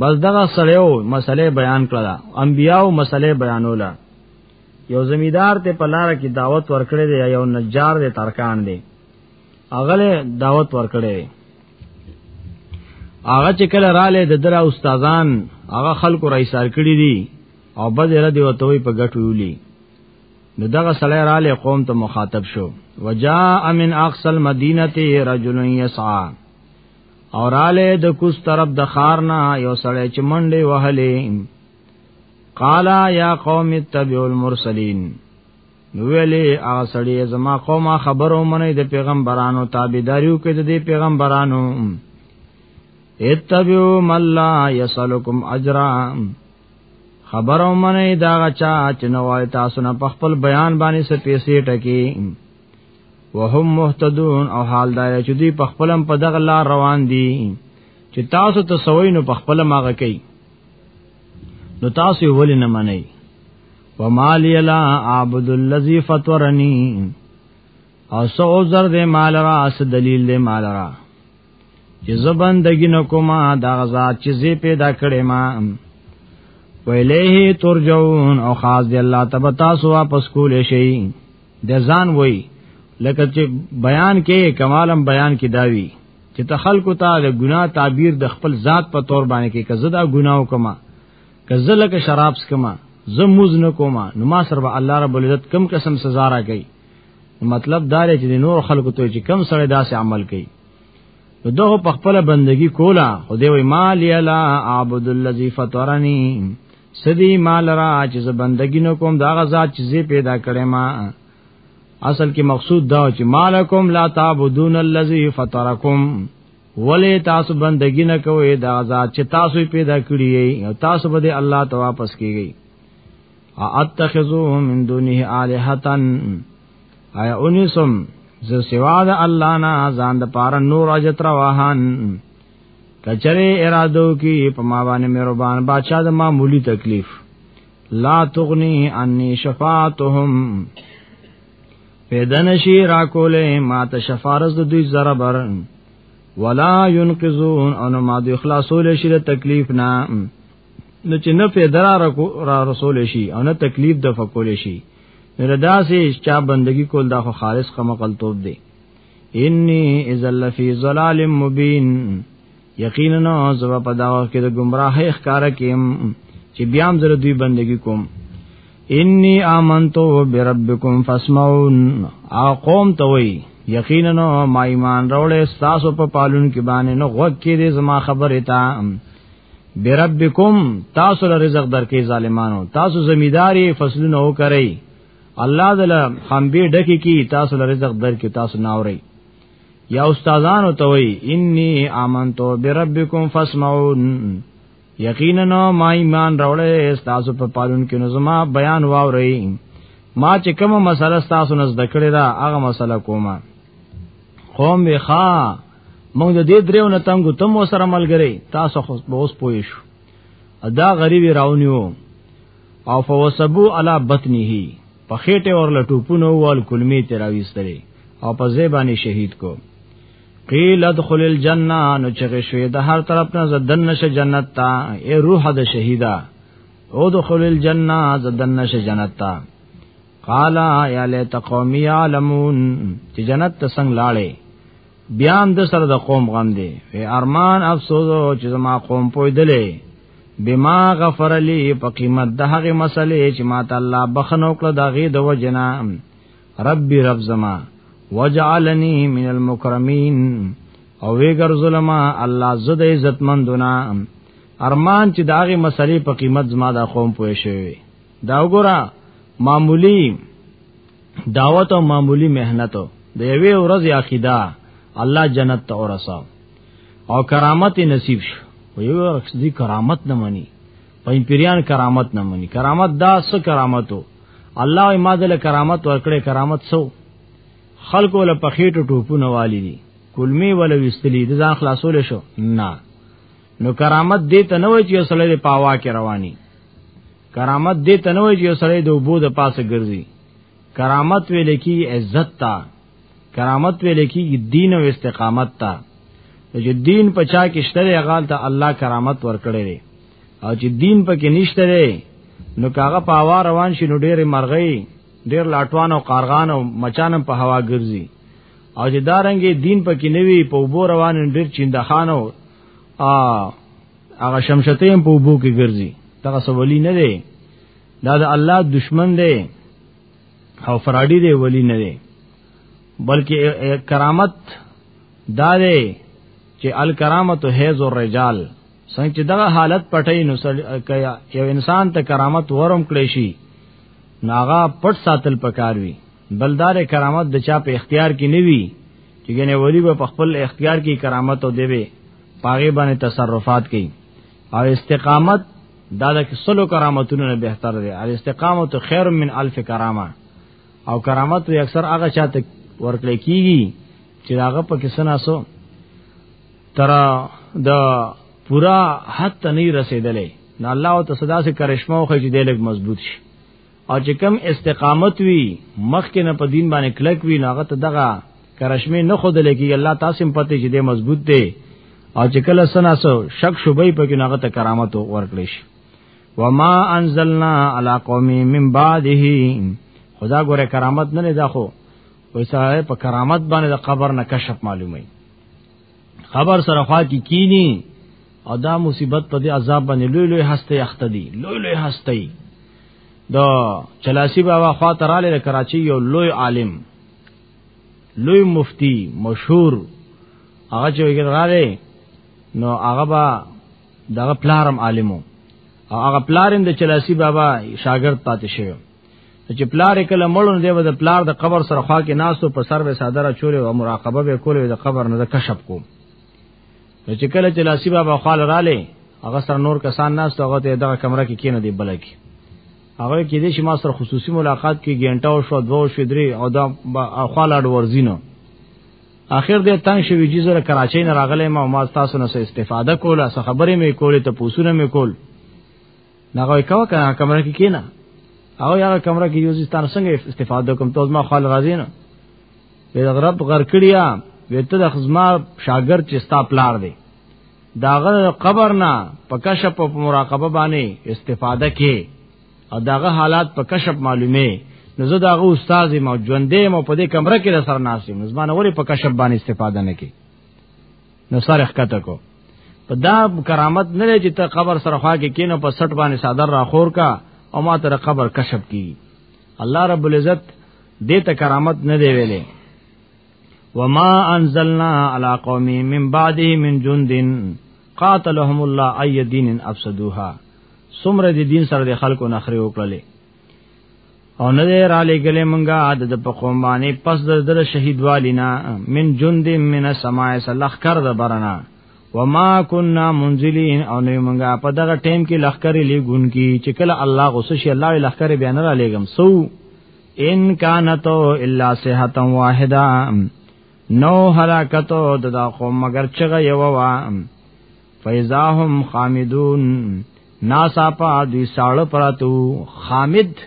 S2: بس دغه سړیو مسلې بیان کړه انبیاو مسلې بیانولا یو زمیدار ته پلار کې دعوت ورکړې دی یو نجار دی ترکان دی اغله دعوت ورکړې هغه چې کله رااله د درا استادان هغه خلکو رئیسار کړی دي او بد را دی وته په ګټو یولي نو دغه سړی رااله قوم ته مخاطب شو وجاء من اقصى المدينه رجل يسعى اور آله د کوس طرف د خار نه یو سړی چې منډه وهلې قالا یا قوم اتبعوا المرسلین نو ویلې هغه سړی زما قومه خبرو منې د پیغمبرانو تابعداریو کې د پیغمبرانو اتبعوا من لا يسلكم اجرا خبرو منې دا چا چې نوای تاسو نه په خپل بیان باندې څه پیسې ټکی وهم مهتدون او حال دا چې دوی په خپلم په دغه لار روان دي چې تاسو ته سوي نو په خپل ماغه کوي نو تاسو ولې نه منئ ومالی لا عبد الذی فطرنی او سو عذر دے مال را اس دلیل دے مال را چې زبندګی نو کوما دا غزا چې زی پیدا کړې ما ویلیه ترجون او خاص دی الله تبارک تاسو واپس کولې شي د ځان وای لکه چې بیان کې کمالم بیان کې داوی چې ته خلکو ته د ګناه تعبیر د خپل ذات په تور باندې کې کزه دا ګناو کما کزه لکه شراب سکما زه موز نه کوما نو ما سره به الله رب العزت کم قسم سزا راکړي مطلب دا دی چې نور خلکو ته چې کم سره داسې عمل کوي نو دغه په خپل بندگی کولا خو دی وی مال یلا عبد الذی فطرنی سدی مال را چې ز بندگی نو کوم دا غزا چې زی پیدا کړې ما اصل کې مقصود دا چې مالکم لا تعبدون الذی فطرکم ولی تاسو بندگی نه کوئ دا غزا چې تاسو پیدا کړی او تاسو به الله ته واپس کیږئ اتخذو من دونه الہتن آیا اونیسم ز سوا د الله نه ځان د پار نور اجت رواهان کچره ارادو کی په ما باندې مهربان بادشاہ د معمولی تکلیف لا تغنی انی شفاعتهم پیدن شی را کوله ما ته شفارز د دوی زره بر ولا ينقذون ان ما د اخلاصول شی د تکلیف نه نو چې نه پیدا را رسول شي او نه تکلیف د فکول شي نه دا سي چا بندگی کول دا خو خالص قمه قلتوب دی انی ازل فی ظلال مبین یقینا زبا په دا وخت کې د گمراهی ښکارا کیم چې بیا هم زره دوی بندگی کوم انی آمنتو بربکم فاسمعون او قوم ته وی یقینا ما ایمان راولې تاسو په پالون کې باندې نو غوږ کې دې زما خبره تا بربکم تاسو له رزق درکې ظالمانو تاسو زمیداری فصلونه وکړئ الله دل خمبه ډکی کی تاسو له رزق درکې تاسو ناوري یا استادانو ته وی انی آمنتو بربکم فاسمعون یقینا ما ایمان راوړې تاسو په پالون کې نو زما بیان واورئ ما چې کومه مسله تاسو نزد کړې ده هغه مسله کومه قوم وی ښا موږ د دې دریو نه تنګو تم سره ملګری تاسو خو به اوس پوي شو ادا غریب راونیو او فوسبو علا بطنه په خېټه اور لټوپونو وال کلمې تراويستلې او په زیبانی شهید کو قیل ادخل الجنه نو چې شوی د هر طرف نه زدن نشه جنت تا ای روح د شهیدا او دخل الجنه زدن نشه جنت تا قال یا لیت قومی یعلمون چې جنت ته څنګه لاړې بیا هم د سره د قوم غم دی وی ارمان افسوس چې زما قوم پوی دلې بما غفر لی په قیمت د هغه مسلې چې ما ته الله بخنو کړ دا غي د وجنا ربي رب زما وجعلنی من المکرمین او وی ګر ظلمہ الله زد عزت مندونه ارمان چې داغه مسلې په قیمت زما د قوم پوي شوی دا وګوره معمولی دعوت او معمولی مهنت د یوې ورځې عقیده الله جنت ته ورسا او کرامت نصیب شو یو ورځې کرامت نه مني پای پیریان کرامت نه مني کرامت دا څه کرامتو الله یې ما دل کرامت ورکړې کرامت سو خلکو له پخېټو ټوپونه والی دي کلمی ول وستلی د ځان خلاصول شو نه نو کرامت دې ته نه وای چې اصله په پاوا کې رواني کرامت دې تنوي چې سړی د وبو د پاسه ګرځي کرامت ویل کی عزت تا کرامت ویل کی دین او استقامت تا چې دین په چا کې شته غال ته الله کرامت ورکړي دی او چې دین په کې نشته دی نو کاغه په هوا روان شي نو ډېر مرغۍ ډېر لاټوان او قارغان او مچانم په هوا ګرځي او چې دارنګې دین په کې نوي په وبو روان ډېر چیندخانو ا هغه شمشته هم په وبو کې ګرځي دغه سوالي نه دی دا د الله دشمن دی او فراډي دی ولی نه دی بلکې کرامت دا دی چې الکرامت هیز الرجال څنګه چې دغه حالت پټي نو یو انسان ته کرامت ورم کړی شي ناغا پټ ساتل پکار وي بلدار کرامت د چا په اختیار کې نه وي چې ګنې ولی به په خپل اختیار کې کرامت او دیوي پاغه باندې تصرفات کوي او استقامت دا د سلو کرامتونو نه بهتر دی ال استقامت خیر من الف کرامه او کرامت وی اکثر هغه چاته ورکړی کیږي چې هغه په کسنا سو تر د پورا حد ته نه رسیدلې نو الله او تصدا سے کرشمه خو چې دلګ مضبوط شي او چې کم استقامت وی مخ کې نه په دین باندې کلک وی ناغه ته دغه کرشمه نه خود لګي الله تاسو هم پته چې دې مضبوط دی او چې کله سناسو شک شوبې په کې ناغه ته کرامت ورکړي شي وما انزلنا على قوم من بعده خدا ګوره کرامت نه دا خو وسه په کرامت باندې د قبر نه کشف معلومه خبر سره خوا کی کینی او دا مصیبت په دې عذاب باندې لوی لوی هسته اخته دي لوی لوی هسته دا چلاسی بابا خوا تراله کراچی یو لوی عالم لوی مفتی مشهور هغه چې وګر راغی نو هغه با دغه پلارم عالمو او هغه پلارم د چلاسی بابا شاګرد پاتې شوی چې پلار کله مړون دی د پلار د قبر سره خوا کې ناسو په سر به صادره چولې او مراقبه به کولې د قبر نه کشف کو چې کله چلاسی بابا خال رااله هغه سره نور کسان ناس هغه ته دغه کمره کې کینې دی بلکې هغه کې دې چې ما سره خصوصي ملاقات کې ګنټه او شو دوه شو درې او دا خالاډ ورزینو اخر دې تنگ شوی چې زره کراچۍ نه راغلې ما ما تاسو نه څه استفاده کوله څه خبرې مې کولې ته پوسونه مې کول نغوي کاوه کنه کمره کې کینا او یا کمره کې یوزي تر څنګه استفاده کوم ته ما خال راځي نه به غرب غر کړیا وته د خزما شاګرد چې ستا پلار دی داغه قبر نه په کشف او مراقبه باندې استفاده کې او داغه حالات په کشف معلومه نو زه داغه استاد ما ژوندې ما په دې کمره کې سره ناسم نو زما نورې په کشف باندې استفاده نه کې نو سارخ کته کو په دا کرامت نه لري چې ته قبر سره خوا کې کینو په سټ باندې صادر را خور کا او ما تر قبر کشف کی الله رب العزت دې ته کرامت نه دی ویلې وما انزلنا على قوم من بعده من جند قاتلهم الله اي دين افسدوها سمره دي دين سره د خلکو نخري وکړلې او نه دې را لګلې مونږه عادت د قوم باندې پس د در شهید والینا من جند من السماء سلخ کر د برنا وما كنا منزلين او نه مونږه په دغه ټیم کې لخر لګون کی چې کله الله غوسه شي الله لخر بیان را لګم سو ان کانتو الا صحتا واحده نو حرکتو د دا قوم مگر چغه یو وا فیزاهم خامدون ناساپا دوی ساړه پراتو خامد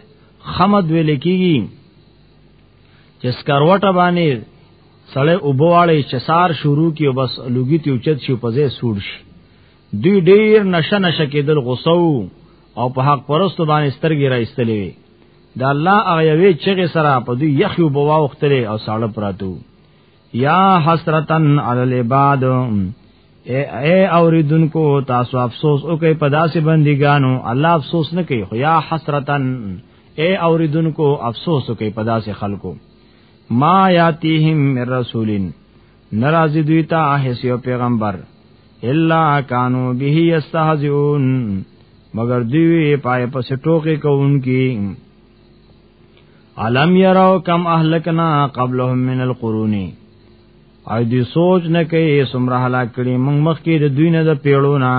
S2: خمد ویل کیږي چې سکروټه باندې سړی وبواړي چې سار شروع کی او بس لوګي تی اوچت شي په ځای سوړ شي دوی ډیر نشه نشه کېدل غوسو او په حق پرستو باندې سترګې را ایستلې وي دا الله هغه یوې چغې سره په دوی یخي وبو واوختلې او ساړه پراتو یا حسرتن علی العباد اے اے اوریدونکو تاسو افسوس وکي په داسې بندګانو الله افسوس نه کوي خو یا حسرتن اے اوریدونکو افسوس وکي په داسې خلکو ما یاتیهم من رسولین ناراضی دوی ته هیڅ یو پیغمبر الا کانو به یستهزئون مگر دوی پای په سټوکې کوونکی علم یراو کم اهلکنا قبلهم من القرون او دی سوچ نه کوي سمره هلاک کړي موږ مخکې د دوی نه د پیړو نه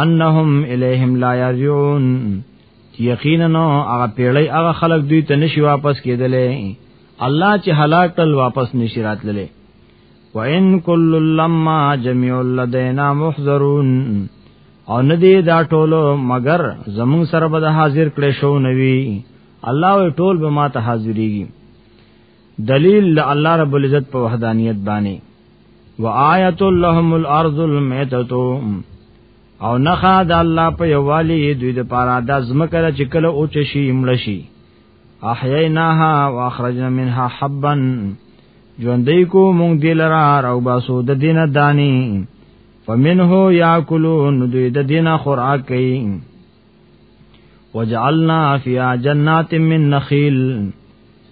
S2: انهم الیهم لا یرجون یقینا هغه پیړی هغه خلق دوی ته نشي واپس کېدلې الله چې هلاک تل واپس نشي راتللې وان کل لما جميع لدينا محضرون او ندی دا ټولو مگر زمون سره به حاضر کړي شو نوي الله ټول به ما ته حاضرېږي دلیل الله رب العزت په وحدانیت باندې وآیت لهم الارض المیتۃ او نخا د الله په یوالي دوی د پاره د زمکه چې کله او چې شي امړ شي احییناها واخرجنا منها حبا ژوندې کو مونږ دې لرا راو باسو د دینه دانی فمنه یاکلون دوی د دینه خوراک کوي وجعلنا فی جنات من نخیل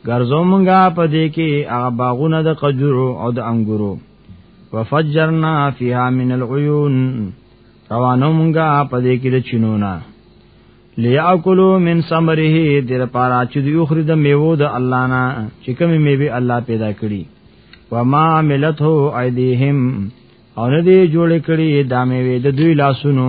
S2: ګرځو مونږه په دې کې هغه باغونه د قجرو او د انګورو وفجرنا فیها من العیون روانو مونږه په دې کې د چینونه لیاکلوا من ثمره دې لپاره چې دوی خوري د میوه د الله نه چې کومې میوه الله پیدا کړي وما عملته ایدیهم او نه دې جوړ کړي دا میوه د دوی لاسونو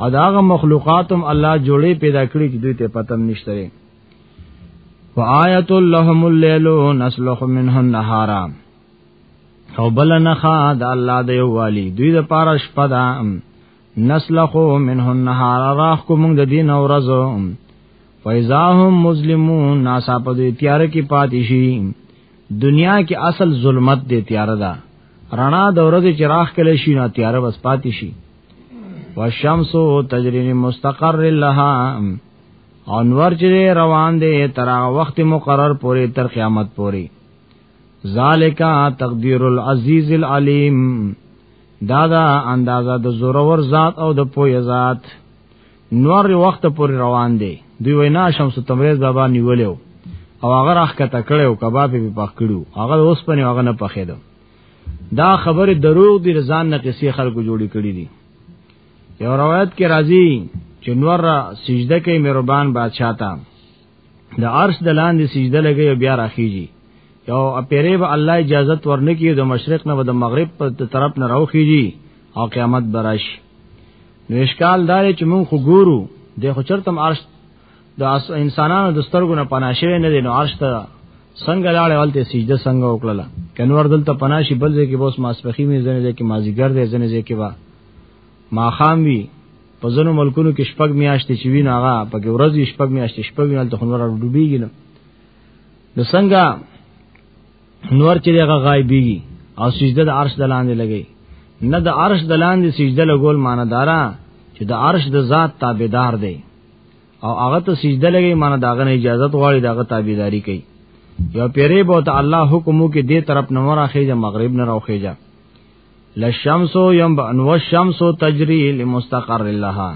S2: او دا هغه مخلوقاتم الله جوړې پیدا کړې چې دوی ته پتم نشته وآیت لهم الليل نسلخ منه النهار او بل نه خا د الله د یو والی دوی د پاره شپه ده نسلخو منه النهار راخ کو موږ د دین او رزو فیزاهم مسلمون ناسا په دې تیار کې پاتې شي دنیا کې اصل ظلمت دې تیار ده رڼا د ورځې چراغ کله شي نه تیار بس پاتې شي والشمس تجری لمستقر لها انور چې روان دي تر وخت مقرر پوري تر قیامت پوري ذالک تقدیر العزیز العلیم دادا اندازا د زورور ذات او د پوی ذات نور وخت پوري روان دي دوی وینا شمس تمریز بابا نیولیو او هغه راخ کته کړو کباب به پخ کړو هغه اوس پنه هغه نه پخېدو دا خبره دروغ دی رضان نه کسی خلکو جوړی کړی دي یو روایت کې راځي چې نور را سجده کوي مهربان بادشاہ ته د عرش د لاندې سجده لګي او بیا راخیږي یو اپیری به الله اجازه ورنکي د مشرق نه و د مغرب په طرف نه راوخیږي او قیامت براش نو اشکال دار چې مونږ خو ګورو د خو چرتم عرش د انسانانو د سترګو نه پناه شوی نه دی نو عرش ته څنګه لاړې ولته سجده څنګه وکړه کنور دلته پناه شي بل ځای کې بوس ماسپخی مې ځنه ځای کې مازیګر دی ځنه ځای کې با ما خام وی په ځنو ملکونو کې شپږ میاشتې چې وینه هغه په کې ورځې شپږ میاشتې شپږ میاشتې ته خنور ډوبېږي نو نو څنګه نور چې هغه غایبېږي او سجده د عرش دلاندې لګي نه د عرش دلاندې سجده لګول ماندارا چې د عرش د ذات تابعدار دی او هغه ته سجده لګي معنی داغه نه اجازه غواړي داغه تابعداري کوي یو پیری بو ته الله حکمو کې دې طرف نه وراخې د مغرب نه راوخې جا لشمس یم بنو الشمس تجری لمستقر لها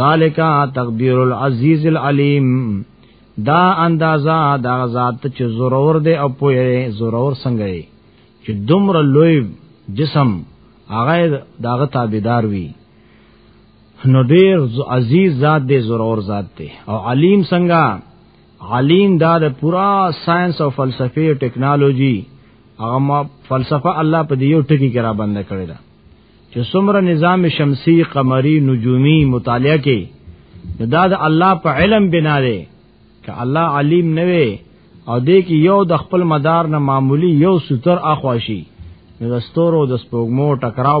S2: ذالک تقدیر العزیز العلیم دا اندازا دا ذات چې ضرور دی او پوهه ضرور څنګه دی چې دومره لوی جسم هغه داغه تابعدار وي نو ډیر عزیز ذات دی ضرور ذات دی او علیم څنګه علیم دا د پورا ساينس او فلسفي او ټکنالوژي هغه ما فلسفه الله په دیو ټکی کې را بند کړی دا چې څومره نظام شمسی قمری نجومی مطالعه کې دا د الله په علم بنا دی ک الله علیم نه وي او دې کې یو د خپل مدار نه معمولی یو ستر اخواشي نو د ستورو د سپوږمو ټکراو